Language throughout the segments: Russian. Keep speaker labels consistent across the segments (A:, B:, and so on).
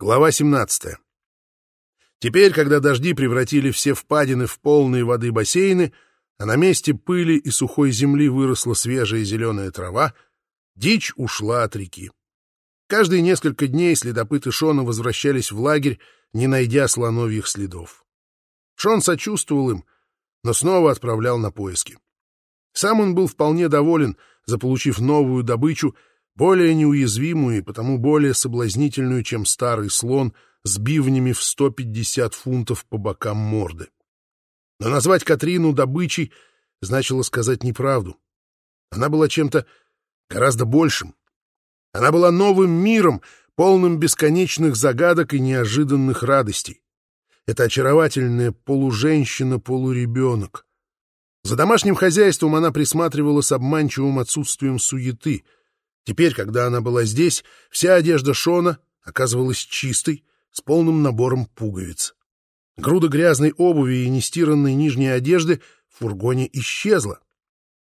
A: Глава 17. Теперь, когда дожди превратили все впадины в полные воды бассейны, а на месте пыли и сухой земли выросла свежая зеленая трава, дичь ушла от реки. Каждые несколько дней следопыты Шона возвращались в лагерь, не найдя слоновьих следов. Шон сочувствовал им, но снова отправлял на поиски. Сам он был вполне доволен, заполучив новую добычу — более неуязвимую и потому более соблазнительную, чем старый слон с бивнями в 150 фунтов по бокам морды. Но назвать Катрину добычей значило сказать неправду. Она была чем-то гораздо большим. Она была новым миром, полным бесконечных загадок и неожиданных радостей. Это очаровательная полуженщина-полуребенок. За домашним хозяйством она присматривала с обманчивым отсутствием суеты — Теперь, когда она была здесь, вся одежда Шона оказывалась чистой, с полным набором пуговиц. Груда грязной обуви и нестиранной нижней одежды в фургоне исчезла.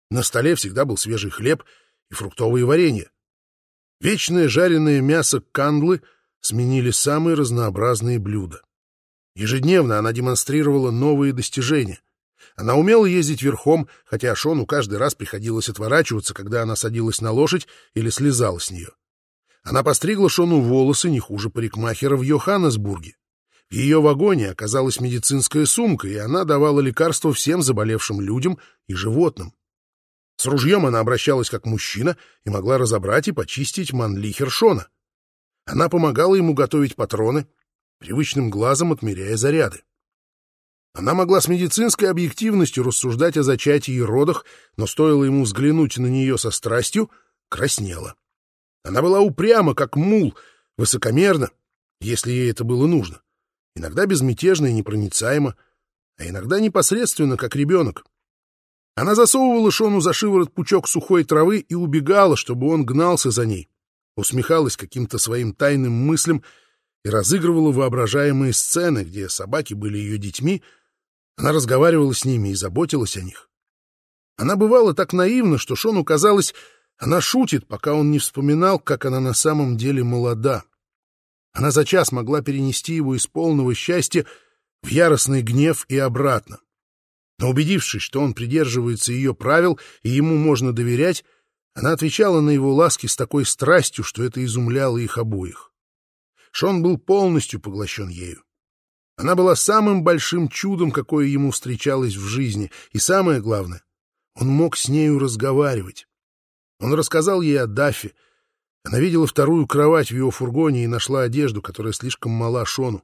A: На столе всегда был свежий хлеб и фруктовые варенья. Вечное жареное мясо кандлы сменили самые разнообразные блюда. Ежедневно она демонстрировала новые достижения. Она умела ездить верхом, хотя Шону каждый раз приходилось отворачиваться, когда она садилась на лошадь или слезала с нее. Она постригла Шону волосы не хуже парикмахера в Йоханнесбурге. В ее вагоне оказалась медицинская сумка, и она давала лекарства всем заболевшим людям и животным. С ружьем она обращалась как мужчина и могла разобрать и почистить манлихер Шона. Она помогала ему готовить патроны, привычным глазом отмеряя заряды. Она могла с медицинской объективностью рассуждать о зачатии и родах, но стоило ему взглянуть на нее со страстью, краснела. Она была упряма, как мул, высокомерна, если ей это было нужно, иногда безмятежна и непроницаема, а иногда непосредственно, как ребенок. Она засовывала Шону за шиворот пучок сухой травы и убегала, чтобы он гнался за ней, усмехалась каким-то своим тайным мыслям и разыгрывала воображаемые сцены, где собаки были ее детьми, она разговаривала с ними и заботилась о них. Она бывала так наивна, что Шону казалось, она шутит, пока он не вспоминал, как она на самом деле молода. Она за час могла перенести его из полного счастья в яростный гнев и обратно. Но убедившись, что он придерживается ее правил и ему можно доверять, она отвечала на его ласки с такой страстью, что это изумляло их обоих. Шон был полностью поглощен ею. Она была самым большим чудом, какое ему встречалось в жизни, и самое главное, он мог с нею разговаривать. Он рассказал ей о Даффе. Она видела вторую кровать в его фургоне и нашла одежду, которая слишком мала Шону.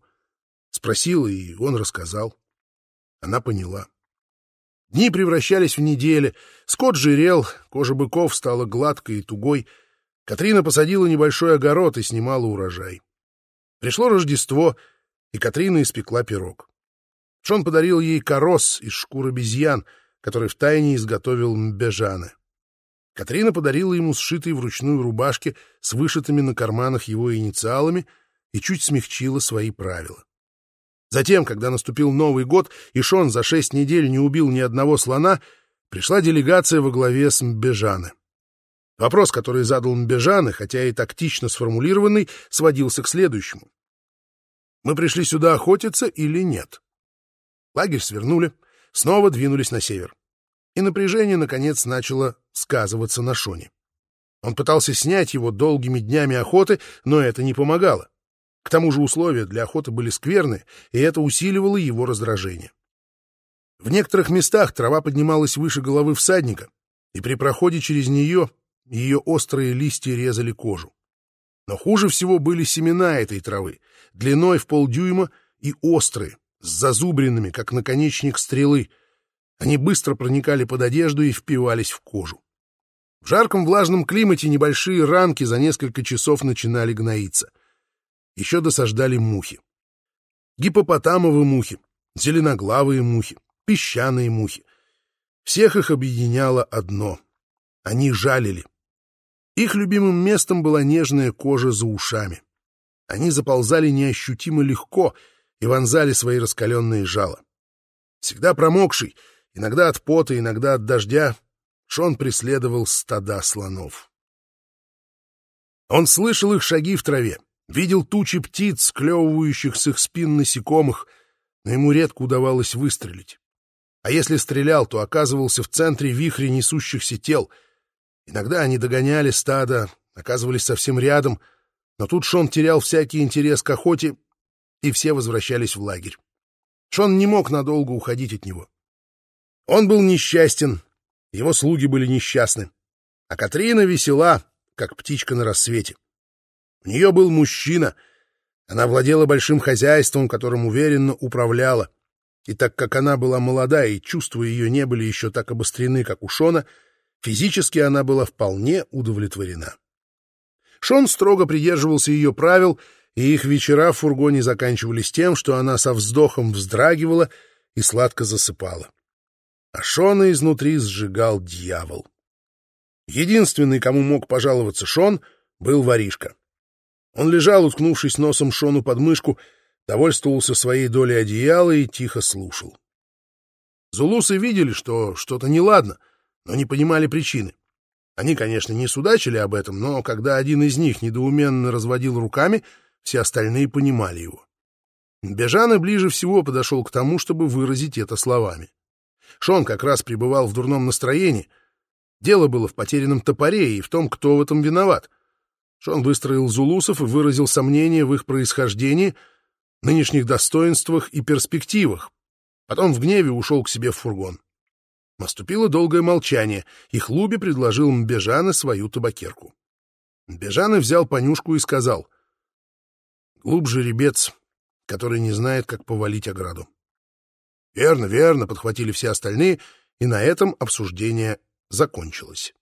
A: Спросила, и он рассказал. Она поняла. Дни превращались в недели. Скот жирел, кожа быков стала гладкой и тугой. Катрина посадила небольшой огород и снимала урожай. Пришло Рождество — и Катрина испекла пирог. Шон подарил ей корос из шкур обезьян, который втайне изготовил Мбежаны. Катрина подарила ему сшитые вручную рубашки с вышитыми на карманах его инициалами и чуть смягчила свои правила. Затем, когда наступил Новый год, и Шон за шесть недель не убил ни одного слона, пришла делегация во главе с Мбежаны. Вопрос, который задал Мбежаны, хотя и тактично сформулированный, сводился к следующему. Мы пришли сюда охотиться или нет? Лагерь свернули, снова двинулись на север. И напряжение, наконец, начало сказываться на Шоне. Он пытался снять его долгими днями охоты, но это не помогало. К тому же условия для охоты были скверны, и это усиливало его раздражение. В некоторых местах трава поднималась выше головы всадника, и при проходе через нее ее острые листья резали кожу. Но хуже всего были семена этой травы, длиной в полдюйма и острые, с зазубринами, как наконечник стрелы. Они быстро проникали под одежду и впивались в кожу. В жарком влажном климате небольшие ранки за несколько часов начинали гноиться. Еще досаждали мухи. Гипопотамовые мухи, зеленоглавые мухи, песчаные мухи. Всех их объединяло одно — они жалили. Их любимым местом была нежная кожа за ушами. Они заползали неощутимо легко и вонзали свои раскаленные жала. Всегда промокший, иногда от пота, иногда от дождя, Шон преследовал стада слонов. Он слышал их шаги в траве, видел тучи птиц, склевывающих с их спин насекомых, но ему редко удавалось выстрелить. А если стрелял, то оказывался в центре вихря несущихся тел. Иногда они догоняли стадо, оказывались совсем рядом, но тут Шон терял всякий интерес к охоте, и все возвращались в лагерь. Шон не мог надолго уходить от него. Он был несчастен, его слуги были несчастны, а Катрина весела, как птичка на рассвете. У нее был мужчина, она владела большим хозяйством, которым уверенно управляла. И так как она была молода и чувства ее не были еще так обострены, как у Шона, физически она была вполне удовлетворена. Шон строго придерживался ее правил, и их вечера в фургоне заканчивались тем, что она со вздохом вздрагивала и сладко засыпала. А Шона изнутри сжигал дьявол. Единственный, кому мог пожаловаться Шон, был воришка. Он лежал, уткнувшись носом Шону под мышку, довольствовался своей долей одеяла и тихо слушал. Зулусы видели, что что-то неладно, но не понимали причины. Они, конечно, не судачили об этом, но когда один из них недоуменно разводил руками, все остальные понимали его. Бежана ближе всего подошел к тому, чтобы выразить это словами. Шон как раз пребывал в дурном настроении. Дело было в потерянном топоре и в том, кто в этом виноват. Шон выстроил зулусов и выразил сомнения в их происхождении — нынешних достоинствах и перспективах. Потом в гневе ушел к себе в фургон. Наступило долгое молчание, и Хлуби предложил Мбежане свою табакерку. Мбежаны взял понюшку и сказал, «Глубже ребец, который не знает, как повалить ограду». «Верно, верно», — подхватили все остальные, и на этом обсуждение закончилось.